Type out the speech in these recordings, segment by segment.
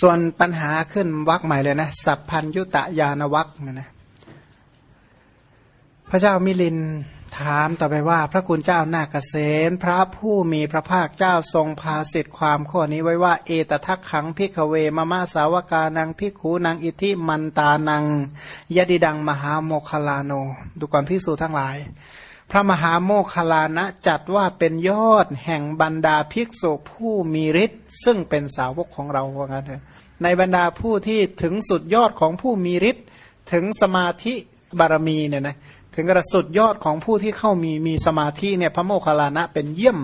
ส่วนปัญหาขึ้นวักใหม่เลยนะ สัพพัญยุตยานวักนะนะพระเจ้ามิลินถามต่อไปว่า พระคุณเจ้านาเกษตพระผู้มีพระภาคเจ้าทรงพาสิทธิความข้อนี้ไว้ว่า เอตทักขังพิกเวมามาสาวกานังพิกขูนางอิทิมันตานังยดิดังมหาโมคลาโน ดูก่อนพิสูจทั้งหลาย พระมหาโมคลานะจัดว่าเป็นยอดแห่งบรรดาภิกษุผู้มีฤทธิ์ซึ่งเป็นสาวกของเราว่างั้นเถอะ ในบรรดาผู้ที่ถึงสุดยอดของผู้มีฤทธิ์ถึงสมาธิบารมีเนี่ยนะถึงกระสุดยอดของผู้ที่เข้ามีมีสมาธิเนี่ยพระโมคคัลลานะเป็นเยี่ยม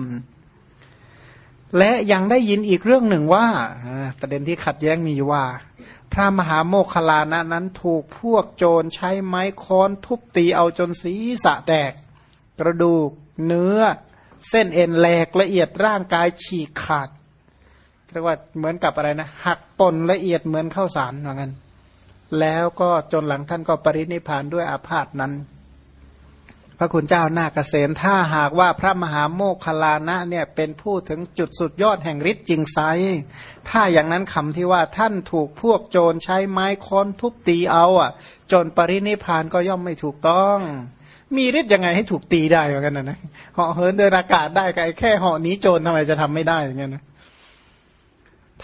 และยังได้ยินอีกเรื่องหนึ่งว่าประเด็นที่ขัดแย้งมีว่า พระมหาโมคคัลลานะนั้นถูกพวกโจรใช้ไม้ค้อนทุบตีเอาจนศีรษะแตก กระดูกเนื้อ เส้นเอ็นแหลกละเอียดร่างกายฉีกขาด เรียกว่าเหมือนกับอะไรนะหักปนละเอียดเหมือนข้าวสารเหมือนกันแล้วก็จนหลังท่านก็ปรินิพานด้วยอาพาธนั้น พระคุณเจ้านาเกษตถ้าหากว่าพระมหาโมคคลานะเนี่ยเป็นผู้ถึงจุดสุดยอดแห่งฤทธิ์จริงไซถ้าอย่างนั้นคำที่ว่าท่านถูกพวกโจรใช้ไม้ค้อนทุบตีเอาอะ จนปรินิพานก็ย่อมไม่ถูกต้อง มีฤทธิ์ยังไงให้ถูกตีได้เหมือนกันนะนะเหาะเหินเดินอากาศได้ไกลแค่เหาะนี้โจรทำไมจะทำไม่ได้อย่างเงี้ยนะ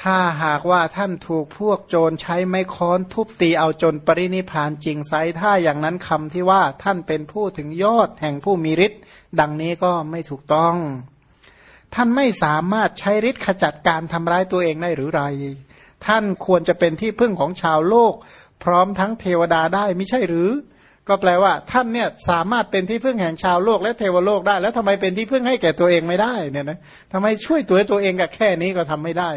ถ้าหากว่าท่านถูกพวกโจรใช้ไม้ค้อนทุบตีเอาจนปรินิพานจริงไซถ้าอย่างนั้นคำที่ว่าท่านเป็นผู้ถึงยอดแห่งผู้มีฤทธิ์ดังนี้ก็ไม่ถูกต้อง ท่านไม่สามารถใช้ฤทธิ์ขจัดการทำร้ายตัวเองได้หรือไร ท่านควรจะเป็นที่พึ่งของชาวโลก พร้อมทั้งเทวดาได้ไม่ใช่หรือ ก็แปลว่า ท่านเนี่ยสามารถเป็นที่พึ่งแห่งชาวโลกและเทวโลกได้ แล้วทำไมเป็นที่พึ่งให้แก่ตัวเองไม่ได้เนี่ยนะทำไมช่วยตัวตัวเองกับแค่นี้ก็ทำไม่ได้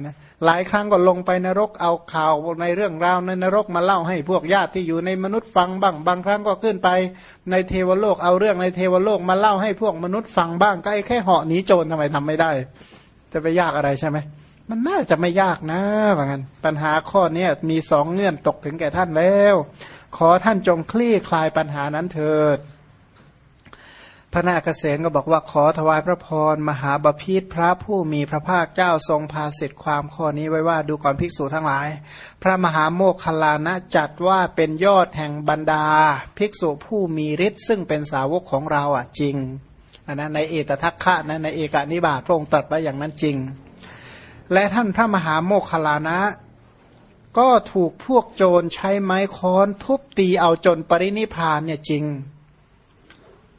นะหลายครั้งก็ลงไปนรกเอาข่าวในเรื่องราวในนรกมาเล่าให้พวกญาติที่อยู่ในมนุษย์ฟังบ้าง บางครั้งก็ขึ้นไปในเทวโลกเอาเรื่องในเทวโลกมาเล่าให้พวกมนุษย์ฟังบ้างก็ไอ้แค่เหาะหนีโจรทำไมทำไม่ได้ จะไปยากอะไรใช่ไหมมันน่าจะไม่ยากนะว่างั้นปัญหาข้อนี้มีสองเงื่อนตกถึงแก่ท่านแล้ว ขอท่านจงคลี่คลายปัญหานั้นเถิด พระนาคเษนก็บอกว่าขอถวายพระพรมหาบาพิษพระผู้มีพระภาคเจ้าทรงพาเสร็จความข้อนี้ไว้ว่าดูก่อนภิกษุทั้งหลาย พระมหาโมคคลานะจัดว่าเป็นยอดแห่งบรรดา ภิกษุผู้มีฤทธิ์ซึ่งเป็นสาวกของเราอะจริงอันนั้นในเอตทัคคะนะในเอกานิบาตพระองค์ตรัสไว้อย่างนั้นจริง และท่านพระมหาโมคคลานะ ก็ถูกพวกโจรใช้ไม้ค้อนทุบตีเอาจนปรินิพานเนี่ยจริง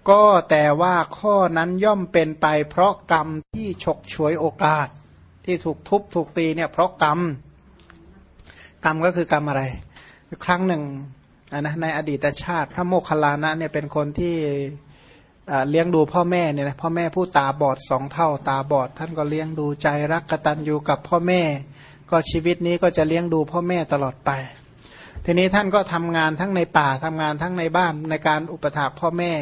ก็แต่ว่าข้อนั้นย่อมเป็นไป เพราะกรรมที่ฉกฉวยโอกาส ที่ถูกทุบถูกตีเนี่ยเพราะกรรม กรรมก็คือกรรมอะไร ครั้งหนึ่งนะในอดีตชาติ พระโมคคัลลานะเนี่ยเป็นคนที่เลี้ยงดูพ่อแม่เนี่ยนะพ่อแม่ผู้ตาบอดสองเท่าตาบอด ท่านก็เลี้ยงดูใจรักกตัญญูกับพ่อแม่ ก็ชีวิตนี้ก็จะเลี้ยงดูพ่อแม่ตลอดไป ทีนี้ท่านก็ทำงานทั้งในป่าทำงานทั้งในบ้านในการอุปถัมภ์พ่อแม่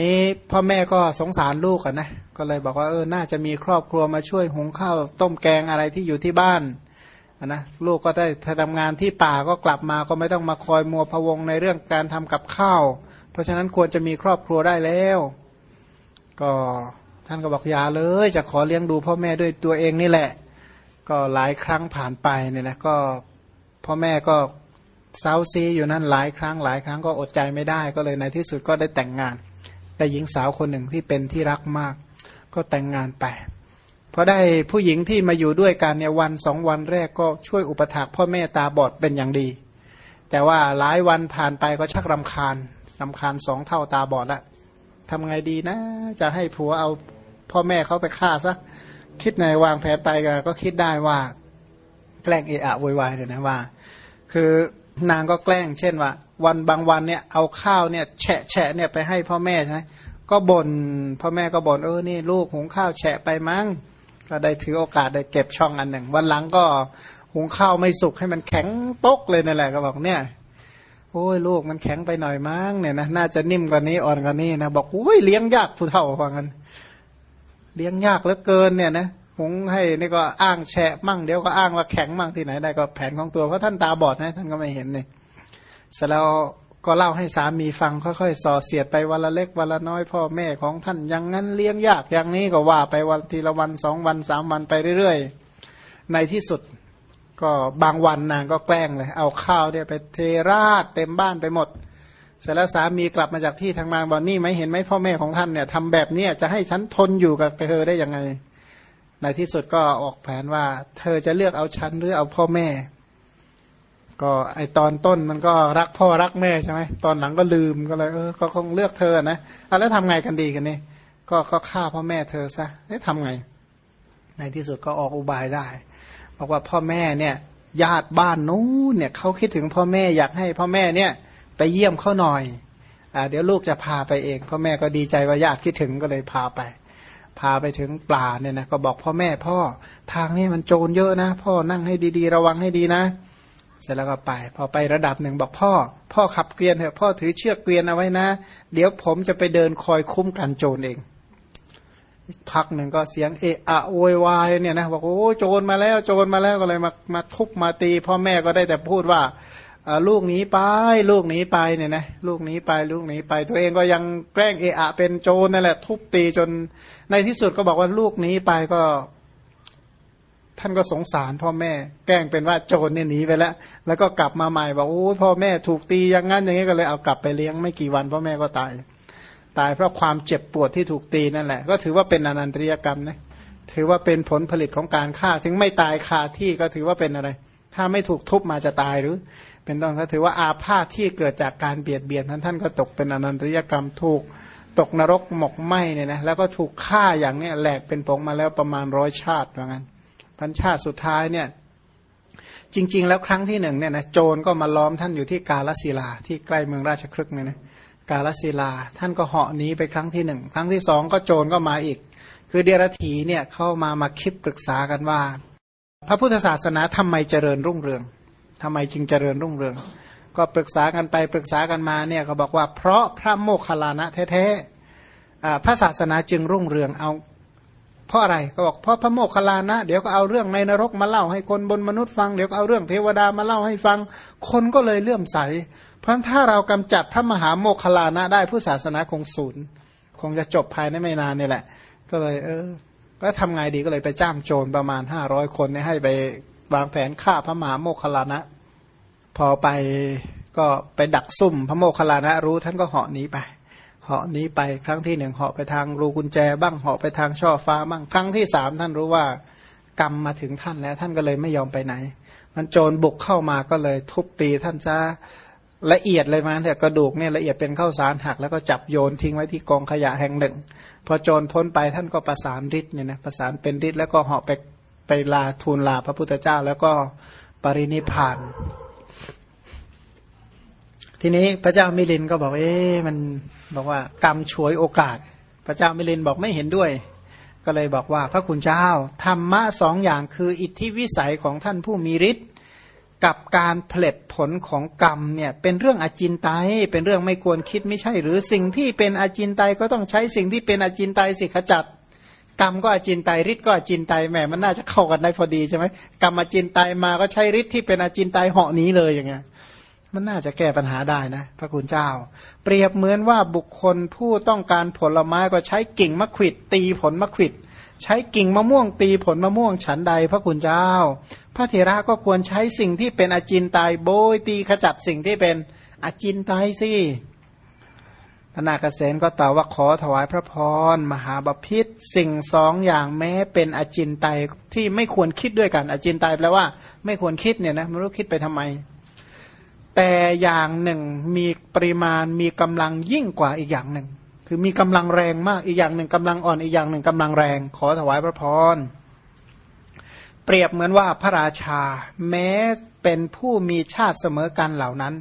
นี้พ่อแม่ก็สงสารลูกกันนะก็เลยบอกว่าเออน่าจะมีครอบครัวมาช่วยหุงข้าวต้มแกงอะไรที่อยู่ที่บ้านนะลูกก็ได้ทำงานที่ป่าก็กลับมาก็ไม่ต้องมาคอยมัวพวงในเรื่องการทำกับข้าว เพราะฉะนั้นควรจะมีครอบครัวได้แล้ว ก็ท่านก็บอกอย่าเลย จะขอเลี้ยงดูพ่อแม่ด้วยตัวเองนี่แหละ ก็หลายครั้งผ่านไปเนี่ยนะก็พ่อแม่ก็เซาซีอยู่นั่นหลายครั้งหลายครั้งก็อดใจไม่ได้ก็เลยในที่สุดก็ได้แต่งงาน แต่หญิงสาวคนหนึ่งที่เป็นที่รักมาก ก็แต่งงานไปพอได้ผู้หญิงที่มาอยู่ด้วยกันเนี่ยวันสองวันแรกก็ช่วยอุปถัมภ์พ่อแม่ตาบอดเป็นอย่างดี แต่ว่าหลายวันผ่านไปก็ชักรำคาญรำคาญสองเท่าตาบอดละทำไงดีนะ จะให้ผัวเอาพ่อแม่เขาไปฆ่าซะคิดในวางแผนไปก็คิดได้ว่า แกล้งเอะอะโวยวายเลยนะว่า คือ นางก็แกล้งเช่นว่า วันบางวันเนี่ยเอาข้าวเนี่ยแฉะแฉะเนี่ยไปให้พ่อแม่ใช่ไหมก็บน่นพ่อแม่ก็บ่นเออนี่ลูกหุงข้าวแฉะไปมั้งก็ได้ถือโอกาสได้เก็บช่องอันหนึ่ง วันหลังก็หุงข้าวไม่สุกให้มันแข็งตกเลยนั่นแหละก็บอกเนี่ยโอ้ยลูกมันแข็งไปหน่อยมั้งเนี่ยนะน่าจะนิ่มกว่านี้อ่อนกว่านี้นะบอกโอ้ยเลี้ยงยากผู้เฒ่าฟังกันเลี้ยงยากเหลือเกินเนี่ยนะ หุงให้นี่ก็อ้างแฉะมั่งเดี๋ยวก็อ้างว่าแข็งมั่งที่ไหนได้ก็แผนของตัวเพราะท่านตาบอดนะท่านก็ไม่เห็นเนี่ยเสร็จแล้วก็เล่าให้สามีฟังค่อยๆส่อเสียดไปวันละเล็กวันละน้อยพ่อแม่ของท่านอย่างนั้นเลี้ยงยากอย่างนี้ก็ว่าไปวันทีละวันสองวันสามวันไปเรื่อยๆ ในที่สุดก็บางวันนางก็แกล้งเลย เอาข้าวเนี่ยไปเทราดเต็มบ้านไปหมด เสร็จแล้วสามีกลับมาจากที่ทางมาบอกนี่ไหมเห็นไหมพ่อแม่ของท่านเนี่ยทำแบบนี้จะให้ฉันทนอยู่กับเธอได้ยังไง ในที่สุดก็ออกแผนว่า เธอจะเลือกเอาฉันหรือเอาพ่อแม่ ก็ไอตอนต้นมันก็รักพ่อรักแม่ใช่ไหมตอนหลังก็ลืมก็เลยเออก็คงเลือกเธอนะเอาแล้วทำไงกันดีกันนี่ก็ก็ฆ่าพ่อแม่เธอซะเอ๊ะทำไง ในที่สุดก็ออกอุบายได้บอกว่าพ่อแม่เนี่ยญาติบ้านนู้นเนี่ยเขาคิดถึงพ่อแม่อยากให้พ่อแม่เนี่ยไปเยี่ยมเขาหน่อยอ่าเดี๋ยวลูกจะพาไปเองพ่อแม่ก็ดีใจว่าญาติคิดถึงก็เลยพาไป พาไปถึงปลาเนี่ยนะก็บอกพ่อแม่พ่อทางนี้มันโจรเยอะนะ พ่อนั่งให้ดีๆ ระวังให้ดีนะ เสร็จแล้วก็ไป พอไประดับหนึ่งบอกพ่อ พ่อขับเกวียนเถอะพ่อถือเชือกเกวียนเอาไว้นะ เดี๋ยวผมจะไปเดินคอยคุ้มกันโจรเองพักหนึ่งก็เสียงเอะอะโวยวายเนี่ยนะบอกโอ้โจรมาแล้วโจรมาแล้วก็เลยมามาทุบมาตี พ่อแม่ก็ได้แต่พูดว่า ลูกหนีไป ลูกหนีไปเนี่ยนะลูกหนีไปลูกหนีไป ตัวเองก็ยังแกล้งเอะอะเป็นโจรนั่นแหละ ทุบตีจนในที่สุดก็บอกว่าลูกหนีไปก็ ท่านก็สงสารพ่อแม่ แกล้งเป็นว่าโจรเนี่ยหนีไปแล้ว แล้วก็กลับมาใหม่บอกโอ้พ่อแม่ถูกตีอย่างนั้นอย่างนี้ก็เลยเอากลับไปเลี้ยงไม่กี่วันพ่อแม่ก็ตาย ตายเพราะความเจ็บปวดที่ถูกตีนั่นแหละ ก็ถือว่าเป็นอนันตริยกรรมนะถือว่าเป็นผลผลิตของการฆ่า ถึงไม่ตายคาที่ก็ถือว่าเป็นอะไร ถ้าไม่ถูกทุบมาจะตายหรือ เป็นต้นก็ถือว่าอาพาธที่เกิดจากการเบียดเบียนท่านท่านก็ตกเป็นอนันตริยกรรมถูกตกนรกหมกไหมเนี่ยนะแล้วก็ถูกฆ่าอย่างเนี้ยแหลกเป็นผงมาแล้วประมาณร้อยชาติว่างั้นพันชาติสุดท้ายเนี่ยจริง ๆ แล้วครั้งที่หนึ่งเนี่ยนะโจรก็มาล้อมท่านอยู่ที่กาลศิลาที่ใกล้เมืองราชครึกเนี่ยนะกาลศิลาท่านก็เหาะหนีไปครั้งที่หนึ่งครั้งที่สองก็โจรก็มาอีก คือเดียรถีเนี่ยเข้ามามาคิดปรึกษากันว่า พระพุทธศาสนาทำไมเจริญรุ่งเรือง ทำไมจึงเจริญรุ่งเรือง ก็ปรึกษากันไปปรึกษากันมาเนี่ยเขาบอกว่าเพราะพระโมคคัลลานะแท้ๆพระศาสนาจึงรุ่งเรืองเอา เพราะอะไรก็บอกเพราะพระโมคคัลลานะเดี๋ยวก็เอาเรื่องในนรกมาเล่าให้คนบนมนุษย์ฟังเดี๋ยวก็เอาเรื่องเทวดามาเล่าให้ฟัง คนก็เลยเลื่อมใส เพราะถ้าเรากำจัดพระมหาโมคคลานะได้ผู้ศาสนาคงศูนย์คงจะจบภายในไม่นานนี่แหละ ก็เลยเออก็ทำไงดีก็เลยไปจ้างโจรประมาณห้าร้อยคนให้ไปวางแผนฆ่าพระมหาโมคคลานะ พอไปก็ไปดักซุ่ม พระโมคคัลลานะรู้ท่านก็เหาะหนีไปเหาะหนีไปครั้งที่หนึ่งเหาะไปทางรูกุญแจบ้างเหาะไปทางช่อฟ้าบ้างครั้งที่สามท่านรู้ว่ากรรมมาถึงท่านแล้วท่านก็เลยไม่ยอมไปไหน มันโจรบุกเข้ามาก็เลยทุบตีท่านจะละเอียดเลยมาเนี่ยกระดูกเนี่ยละเอียดเป็นข้าวสารหัก แล้วก็จับโยนทิ้งไว้ที่กองขยะแห่งหนึ่ง พอโจรพ้นไปท่านก็ประสานฤทธิ์เนี่ยนะประสานเป็นฤทธิ์แล้วก็เหาะไปไปลาทูลลาพระพุทธเจ้าแล้วก็ปรินิพาน ทีนี้พระเจ้ามิลินท์ก็บอกเอ๊ะมันบอกว่ากรรมฉวยโอกาส พระเจ้ามิลินท์บอกไม่เห็นด้วย ก็เลยบอกว่าพระคุณเจ้าธรรมะสองอย่างคืออิทธิวิสัยของท่านผู้มีฤทธิ์กับการผลิตผลของกรรมเนี่ยเป็นเรื่องอจินไตยเป็นเรื่องไม่ควรคิดไม่ใช่ หรือสิ่งที่เป็นอจินไตยก็ต้องใช้สิ่งที่เป็นอจินไตยสิขจัดกรรมก็อจินไตยฤทธิ์ก็อจินไตยแหมมันน่าจะเข้ากันได้พอดีใช่ไหมกรรมอจินไตยมาก็ใช้ฤทธิ์ที่เป็นอจินไตยเหาะนี้เลยอย่างเงี้ย มันน่าจะแก้ปัญหาได้นะ พระคุณเจ้า เปรียบเหมือนว่าบุคคลผู้ต้องการผลไม้ก็ใช้กิ่งมะขวิดตีผลมะขวิดใช้กิ่งมะม่วงตีผลมะม่วงฉันใด พระคุณเจ้า พระเถระก็ควรใช้สิ่งที่เป็นอจินไตยโบยตีขจัดสิ่งที่เป็นอจินไตยสิพระนาคเษนก็ตอบว่าขอถวายพระพรมหาบพิษสิ่งสองอย่างแม้เป็นอจินไตยที่ไม่ควรคิดด้วยกัน อจินไตยแปลว่า ไม่ควรคิดเนี่ยนะไม่รู้คิดไปทำไม แต่อย่างหนึ่งมีปริมาณมีกำลังยิ่งกว่าอีกอย่างหนึ่ง คือมีกำลังแรงมากอีกอย่างหนึ่งกำลังอ่อนอีกอย่างหนึ่งกำลังแรง ขอถวายพระพรเปรียบเหมือนว่าพระราชา แม้เป็นผู้มีชาติเสมอกันเหล่านั้น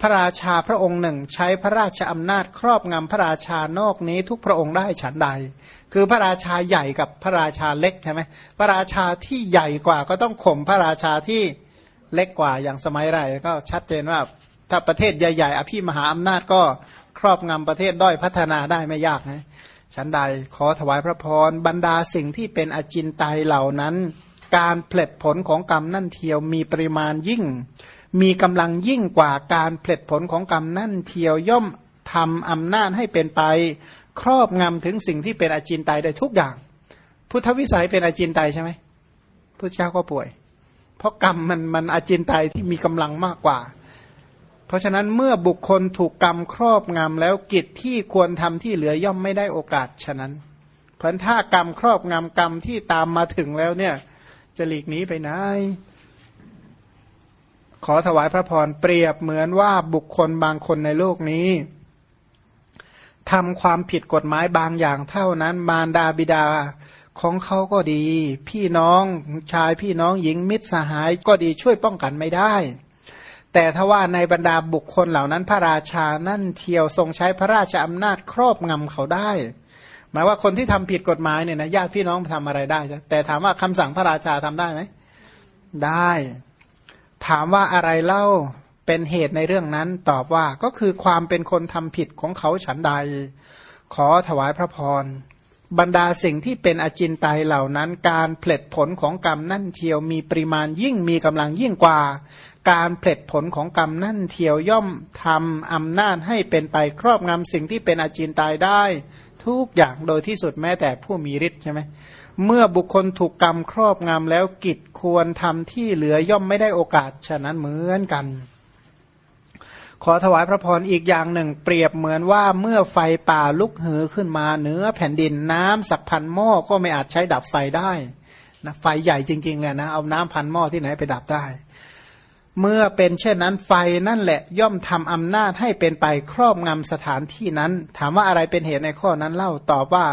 พระราชาพระองค์หนึ่ง ใช้พระราชอำนาจครอบงำพระราชานอกนี้ทุกพระองค์ได้ฉันใด คือพระราชาใหญ่กับพระราชาเล็กใช่ไหมพระราชาที่ใหญ่กว่าก็ต้องข่มพระราชาที่ เล็กกว่าอย่างสมัยไรก็ชัดเจนว่าถ้าประเทศใหญ่ ๆ อภิมหาอำนาจก็ครอบงำประเทศด้อยพัฒนาได้ไม่ยากนะฉันใดขอถวายพระพรบรรดาสิ่งที่เป็นอจินไตยเหล่านั้น การผลิตผลของกรรมนั่นเทียวมีปริมาณยิ่ง มีกำลังยิ่งกว่าการผลิตผลของกรรมนั่นเทียวย่อมทำอำนาจให้เป็นไป ครอบงำถึงสิ่งที่เป็นอจินไตยได้ทุกอย่าง พุทธวิสัยเป็นอจินไตยใช่ไหมพระเจ้าก็ป่วย เพราะกรรมมันมันอาจินไตยที่มีกำลังมากกว่า เพราะฉะนั้นเมื่อบุคคลถูกกรรมครอบงำแล้วกิจที่ควรทำที่เหลือย่อมไม่ได้โอกาสฉะนั้น เพราะถ้ากรรมครอบงำกรรมที่ตามมาถึงแล้วเนี่ย จะหลีกหนีไปไหนขอถวายพระพรเปรียบเหมือนว่าบุคคลบางคนในโลกนี้ทำความผิดกฎหมายบางอย่างเท่านั้นมารดาบิดา ของเขาก็ดี พี่น้องชายพี่น้องหญิงมิตรสหายก็ดีช่วยป้องกันไม่ได้ แต่ถ้าว่าในบรรดาบุคคลเหล่านั้นพระราชานั่นเที่ยวทรงใช้พระราชอำนาจครอบงำเขาได้ หมายว่าคนที่ทำผิดกฎหมายเนี่ยนะญาติพี่น้องทำอะไรได้แต่ถามว่าคำสั่งพระราชาทำได้ไหมได้ ถามว่าอะไรเล่าเป็นเหตุในเรื่องนั้นตอบว่าก็คือความเป็นคนทำผิดของเขาฉันใด ขอถวายพระพร บรรดาสิ่งที่เป็นอจินไตยเหล่านั้น การผลดผลของกรรมนั่นเทียวมีปริมาณยิ่งมีกำลังยิ่งกว่า การผลดผลของกรรมนั่นเทียวย่อมทำอำนาจให้เป็นไปครอบงำสิ่งที่เป็นอจินไตยได้ ทุกอย่างโดยที่สุดแม้แต่ผู้มีฤทธิ์ใช่ไหมเมื่อบุคคลถูกกรรมครอบงำแล้วกิจควรทำที่เหลือย่อมไม่ได้โอกาสฉะนั้นเหมือนกัน ขอถวายพระพรอีกอย่างหนึ่ง เปรียบเหมือนว่าเมื่อไฟป่าลุกหือขึ้นมาเนื้อแผ่นดินน้ำสักพันหม้อก็ไม่อาจใช้ดับไฟได้นะไฟใหญ่จริงๆเลยนะเอาน้ำพันหม้อที่ไหนไปดับได้ เมื่อเป็นเช่นนั้นไฟนั่นแหละย่อมทำอำนาจให้เป็นไปครอบงำสถานที่นั้น ถามว่าอะไรเป็นเหตุในข้อนั้นเล่าตอบว่า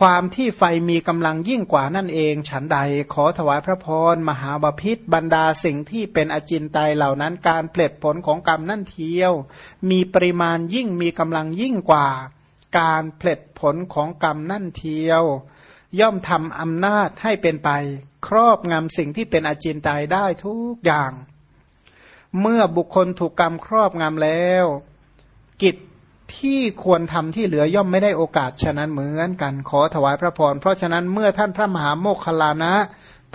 ความที่ไฟมีกำลังยิ่งกว่านั่นเอง ฉันใดขอถวายพระพรมหาบาพิษบรรดาสิ่งที่เป็นอจินไตยเหล่านั้นการเปลดผลของกรรมนั่นเทียว มีปริมาณยิ่งมีกำลังยิ่งกว่า การเปลดผลของกรรมนั่นเทียว ย่อมทำอำนาจให้เป็นไป ครอบงำสิ่งที่เป็นอจินไตยได้ทุกอย่าง เมื่อบุคคลถูกกรรมครอบงำแล้ว กิจ ที่ควรทำที่เหลือย่อมไม่ได้โอกาสฉะนั้นเหมือนกันขอถวายพระพร เพราะฉะนั้นเมื่อท่านพระมหาโมคคลานะ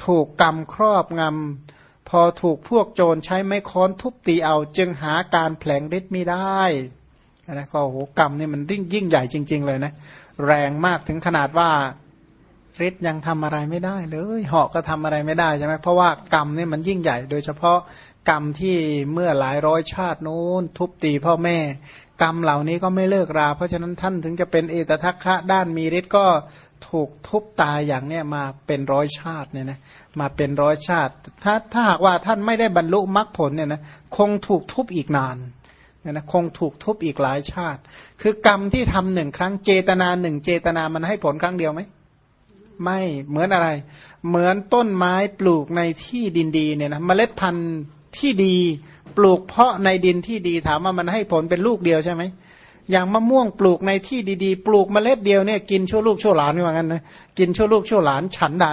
ถูกกรรมครอบงำพอถูกพวกโจรใช้ไม้ค้อนทุบตีเอาจึงหาการแผลงฤทธิ์ไม่ได้นะก็โหกรรมนี่มันยิ่งยิ่งใหญ่จริง ๆ เลยนะ แรงมากถึงขนาดว่าฤทธิ์ยังทำอะไรไม่ได้เลยเหาะก็ทำอะไรไม่ได้ใช่ไหมเพราะว่ากรรมนี่มันยิ่งใหญ่ โดยเฉพาะกรรมที่เมื่อหลายร้อยชาตินู้นทุบตีพ่อแม่ กรรมเหล่านี้ก็ไม่เลิกรา เพราะฉะนั้นท่านถึงจะเป็นเอตทัคคะด้านมีฤทธิ์ก็ถูกทุบตายอย่างเนี้ยมาเป็นร้อยชาติเนี่ยนะมาเป็นร้อยชาติ ถ้าถ้าหากว่าท่านไม่ได้บรรลุมรรคผลเนี่ยนะคงถูกทุบอีกนานเนี่ยนะคงถูกทุบอีกหลายชาติ คือกรรมที่ทำหนึ่งครั้งเจตนาหนึ่งเจตนามันให้ผลครั้งเดียวไหมไม่เหมือนอะไร เหมือนต้นไม้ปลูกในที่ดินดีเนี่ยนะเมล็ดพันธุ์ที่ดี ปลูกเพาะในดินที่ดีถามว่ามันให้ผลเป็นลูกเดียวใช่ไหมอย่างมะม่วงปลูกในที่ดีๆ ปลูกเมล็ดเดียวเนี่ยกินชั่วลูกชั่วหลานว่างั้นนะกินชั่วลูกชั่วหลานฉันใด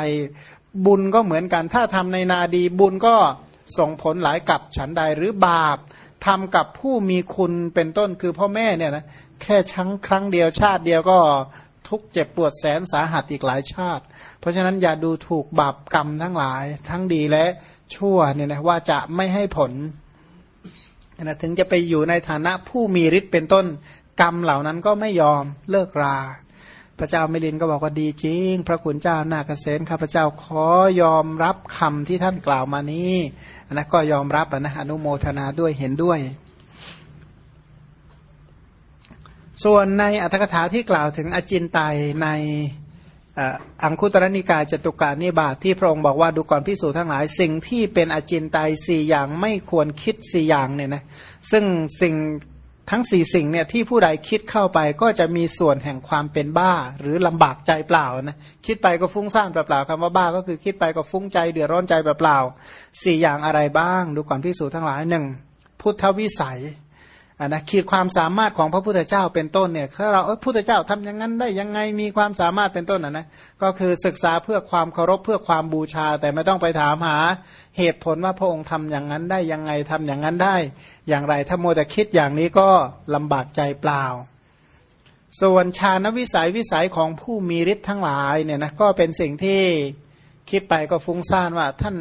บุญก็เหมือนกันถ้าทำในนาดีบุญก็ส่งผลหลายกับฉันใดหรือบาปทำกับผู้มีคุณเป็นต้นคือพ่อแม่เนี่ยนะแค่ชั้งครั้งเดียวชาติเดียวก็ทุกเจ็บปวดแสนสาหัสอีกหลายชาติ เพราะฉะนั้นอย่าดูถูกบาปกรรมทั้งหลายทั้งดีและชั่วเนี่ยนะว่าจะไม่ให้ผล นะถึงจะไปอยู่ในฐานะผู้มีฤทธิ์เป็นต้นกรรมเหล่านั้นก็ไม่ยอมเลิกรา พระเจ้ามิลินก็บอกว่าดีจริง พระคุณเจ้านาเกษตข้าพเจ้าขอยอมรับคำที่ท่านกล่าวมานี้นะก็ยอมรับนะอนุโมทนาด้วยเห็นด้วย ส่วนในอัตถกถาที่กล่าวถึงอจินไตใน อังคุตรนิกายจตุการนิบาตทที่พระองค์บอกว่าดูก่อนพิสูจทั้งหลาย สิ่งที่เป็นอจินไตยสี่อย่างไม่ควรคิดสี่อย่างเนี่ยนะซึ่งสิ่งทั้งสี่สิ่งเนี่ยที่ผู้ใดคิดเข้าไปก็จะมีส่วนแห่งความเป็นบ้า หรือลำบากใจเปล่านะคิดไปก็ฟุ้งซ่านเปล่าๆคำว่าบ้าก็คือคิดไปก็ฟุ้งใจเดือดร้อนใจเปล่าๆสี่อย่างอะไรบ้าง ดูก่อนพิสูจทั้งหลายหนึ่งพุทธวิสัย อันนะขีดความสามารถของพระพุทธเจ้าเป็นต้นเนี่ยถ้าเราเออพุทธเจ้าทำอย่างนั้นได้ยังไงมีความสามารถเป็นต้นนะนะก็คือศึกษาเพื่อความเคารพเพื่อความบูชา แต่ไม่ต้องไปถามหาเหตุผลว่าพระองค์ทำอย่างนั้นได้ยังไงทำอย่างนั้นได้ อย่างไรถ้าโมแต่คิดอย่างนี้ก็ลำบากใจเปล่า ส่วนชาณวิสัยวิสัยของผู้มีฤทธิ์ทั้งหลายเนี่ยนะก็เป็นสิ่งที่คิดไปก็ฟุ้งซ่านว่าท่าน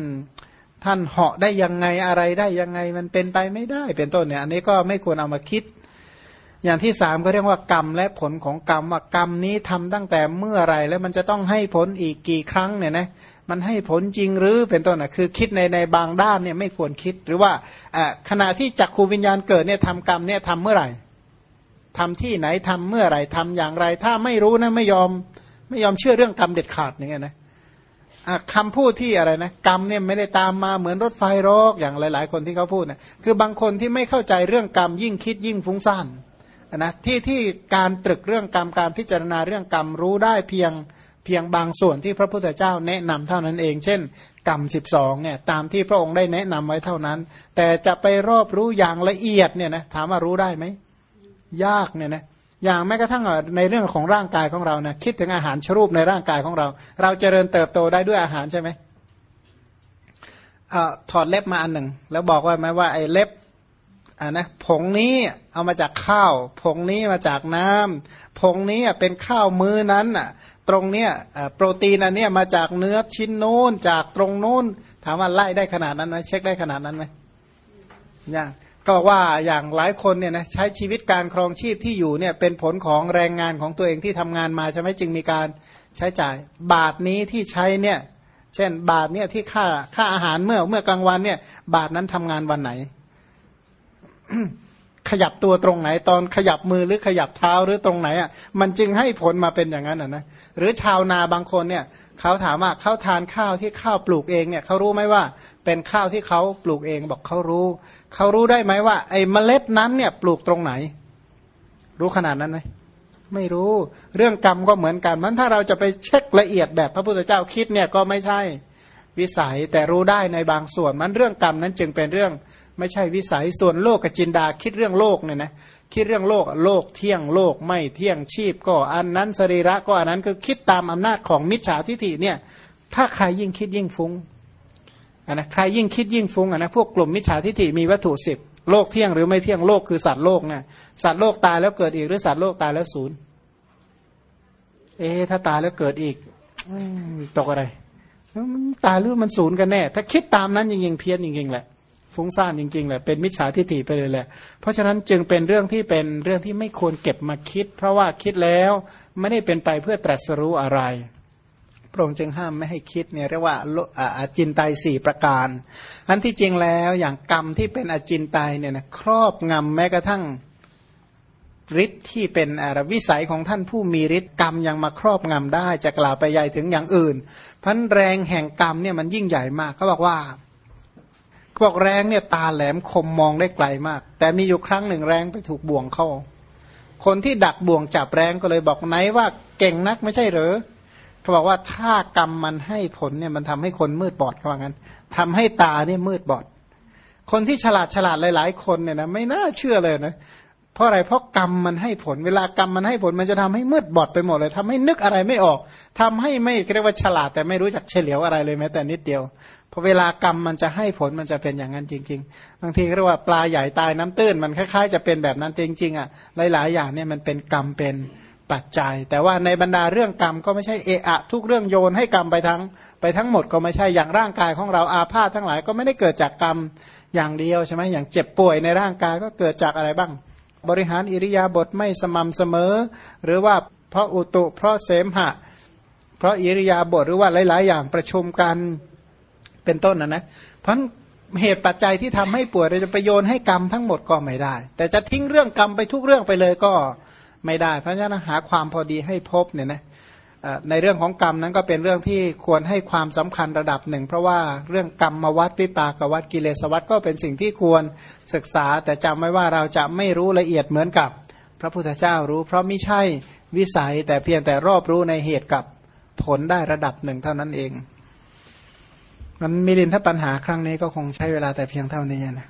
ท่านเหาะได้ยังไงอะไรได้ยังไงมันเป็นไปไม่ได้ เป็นต้นเนี่ย อันนี้ก็ไม่ควรเอามาคิด อย่างที่สามก็เรียกว่ากรรมและผลของกรรมว่ากรรมนี้ทำตั้งแต่เมื่อไรแล้วมันจะต้องให้ผลอีกกี่ครั้งเนี่ยนะมันให้ผลจริงหรือเป็นต้นอะคือคิดในในบางด้านเนี่ยไม่ควรคิดหรือว่าขณะที่จักขูวิญญาณเกิดเนี่ยทำกรรมเนี่ยทำเมื่อไหร่ทำที่ไหนทำเมื่อไหร่ทำอย่างไร ถ้าไม่รู้นะไม่ยอมไม่ยอมเชื่อเรื่องกรรมเด็ดขาดอย่างเงี้ยนะ คำพูดที่อะไรนะกรรมเนี่ยไม่ได้ตามมาเหมือนรถไฟรอกอย่างหลาย ๆ คนที่เขาพูดนะคือบางคนที่ไม่เข้าใจเรื่องกรรมยิ่งคิดยิ่งฟุ้งซ่านนะที่ที่การตรึกเรื่องกรรมการพิจารณาเรื่องกรรมรู้ได้เพียงเพียงบางส่วนที่พระพุทธเจ้าแนะนำเท่านั้นเอง เช่น กรรมสิบสองเนี่ยตามที่พระองค์ได้แนะนำไว้เท่านั้น แต่จะไปรอบรู้อย่างละเอียดเนี่ยนะถามว่ารู้ได้ไหมยากเนี่ยนะ อย่างแม้กระทั่งในเรื่องของร่างกายของเรานะคิดถึงอาหารชรูปในร่างกายของเรา เราเจริญเติบโตได้ด้วยอาหารใช่ไหมอถอดเล็บมาอันหนึ่ง แล้วบอกว่าไหมว่าไอ้เล็บอ่านะผงนี้เอามาจากข้าว ผงนี้มาจากน้ำผงนี้เป็นข้าวมือนั้นอะ ตรงเนี้ยโปรตีนอันเนี้ยมาจากเนื้อชิ้นโน้นจากตรงโน้น ถามว่าไล่ได้ขนาดนั้นไหมเช็คได้ขนาดนั้นไหมยังก็ ก็ว่าอย่างหลายคนเนี่ยนะใช้ชีวิตการครองชีพที่อยู่เนี่ยเป็นผลของแรงงานของตัวเองที่ทำงานมาใช่ไหมจึงมีการใช้จ่าย บาทนี้ที่ใช้เนี่ยเช่น บาทเนี่ยที่ค่าค่าอาหารเมื่อเมื่อกลางวันเนี่ย บาทนั้นทำงานวันไหน ขยับตัวตรงไหนตอนขยับมือหรือขยับเท้าหรือตรงไหนอะมันจึงให้ผลมาเป็นอย่างนั้นอะนะหรือชาวนาบางคนเนี่ยเขาถามว่าเขาทานข้าวที่ข้าวปลูกเองเนี่ยเขารู้ไหมว่า เป็นข้าวที่เขาปลูกเองบอกเขารู้เขารู้ได้ไหมว่า ไอ้เมล็ดนั้นเนี่ยปลูกตรงไหน รู้ขนาดนั้นไหมไม่รู้เรื่องกรรมก็เหมือนกันมันถ้าเราจะไปเช็คละเอียดแบบพระพุทธเจ้าคิดเนี่ยก็ไม่ใช่วิสัยแต่รู้ได้ในบางส่วนมันเรื่องกรรมนั้นจึงเป็นเรื่อง ไม่ใช่วิสัยส่วนโลกกับจินดาคิดเรื่องโลกเนี่ยนะคิดเรื่องโลกโลกเที่ยงโลกไม่เที่ยงชีพ ก็อันนั้นสรีระก็อันนั้นคือคิดตามอำนาจของมิจฉาทิฏฐิเนี่ยถ้าใครยิ่งคิดยิ่งฟุง้งนนะใครยิ่งคิดยิ่งฟุ้งอะนะพวกกลุ่มมิจฉาทิฏฐิมีวัตถุสิบโลกเที่ยงหรือไม่เที่ยงโลกคือสัตว์โลกเนี่ยสัตว์โลกตายแล้วเกิดอีกหรือสัตว์โลกตายแล้วศูนย์เอ๊ถ้าตายแล้วเกิดอีกตกอะไรตายหรือมันศูนย์กันแน่ ถ้าคิดตามนั้นจริงๆเพี้ยนจริงๆแหละ ฟุ้งซ่านจริงๆแหละเป็นมิจฉาทิฏฐิไปเลยแหละ เพราะฉะนั้นจึงเป็นเรื่องที่เป็นเรื่องที่ไม่ควรเก็บมาคิด เพราะว่าคิดแล้วไม่ได้เป็นไปเพื่อตรัสรู้อะไรพระองค์จึงห้ามไม่ให้คิดเนี่ยเรียกว่าอาจินไตสี่ประการ อันที่จริงแล้วอย่างกรรมที่เป็นอจินไตเนี่ยนะครอบงำแม้กระทั่งฤทธิ์ที่เป็นอรวิสัยของท่านผู้มีฤทธิ์กรรมยังมาครอบงำได้จะกล่าวไปใหญ่ถึงอย่างอื่นพันแรงแห่งกรรมเนี่ยมันยิ่งใหญ่มากเขาบอกว่า บอกแรงเนี่ยตาแหลมคมมองได้ไกลมาก แต่มีอยู่ครั้งหนึ่งแรงไปถูกบ่วงเข้า คนที่ดักบ่วงจับแรงก็เลยบอกไหนว่าเก่งนักไม่ใช่เหรอเขาบอกว่าถ้ากรรมมันให้ผลเนี่ยมันทำให้คนมืดบอดเขาว่างั้นทำให้ตาเนี่ยมืดบอด คนที่ฉลาดฉลาดหลาย ๆ คนเนี่ยนะไม่น่าเชื่อเลยนะเพราะอะไรเพราะกรรมมันให้ผล เวลากรรมมันให้ผลมันจะทำให้มืดบอดไปหมดเลยทำให้นึกอะไรไม่ออกทำให้ไม่เรียกว่าฉลาดแต่ไม่รู้จักเฉลียวอะไรเลยแม้แต่นิดเดียว พอเวลากรรมมันจะให้ผลมันจะเป็นอย่างนั้นจริง ๆ บางทีเรียกว่าปลาใหญ่ตายน้ำตื้นมันคล้ายๆ จะเป็นแบบนั้นจริงๆอะหลายๆอย่างเนี่ยมันเป็นกรรมเป็นปัจจัย แต่ว่าในบรรดาเรื่องกรรมก็ไม่ใช่เอะอะ ทุกเรื่องโยนให้กรรมไปทั้ง ไปทั้งหมดก็ไม่ใช่อย่างร่างกายของเราอาพาธทั้งหลายก็ไม่ได้เกิดจากกรรมอย่างเดียวใช่ไหมอย่างเจ็บป่วยในร่างกายก็เกิดจากอะไรบ้าง บริหารอิริยาบถไม่สม่ำเสมอ หรือว่าเพราะอุตุเพราะเสมหะ เพราะอิริยาบถหรือว่าหลาย ๆ อย่างประชุมกัน เป็นต้นนะนะเพราะเหตุปัจจัยที่ทำให้ป่วยเราจะไปโยนให้กรรมทั้งหมดก็ไม่ได้ แต่จะทิ้งเรื่องกรรมไปทุกเรื่องไปเลยก็ไม่ได้ เพราะฉะนั้นหาความพอดีให้พบเนี่ยนะในเรื่องของกรรมนั้นก็เป็นเรื่องที่ควรให้ความสำคัญระดับหนึ่ง เพราะว่าเรื่องกรรมมวัดวิปากวัดกิเลสวัดก็เป็นสิ่งที่ควรศึกษา แต่จำไว้ว่าเราจะไม่รู้ละเอียดเหมือนกับพระพุทธเจ้ารู้ เพราะไม่ใช่วิสัยแต่เพียงแต่รอบรู้ในเหตุกับผลได้ระดับหนึ่งเท่านั้นเอง มันมีลินถ้าปัญหาครั้งนี้ก็คงใช้เวลาแต่เพียงเท่านี้นะ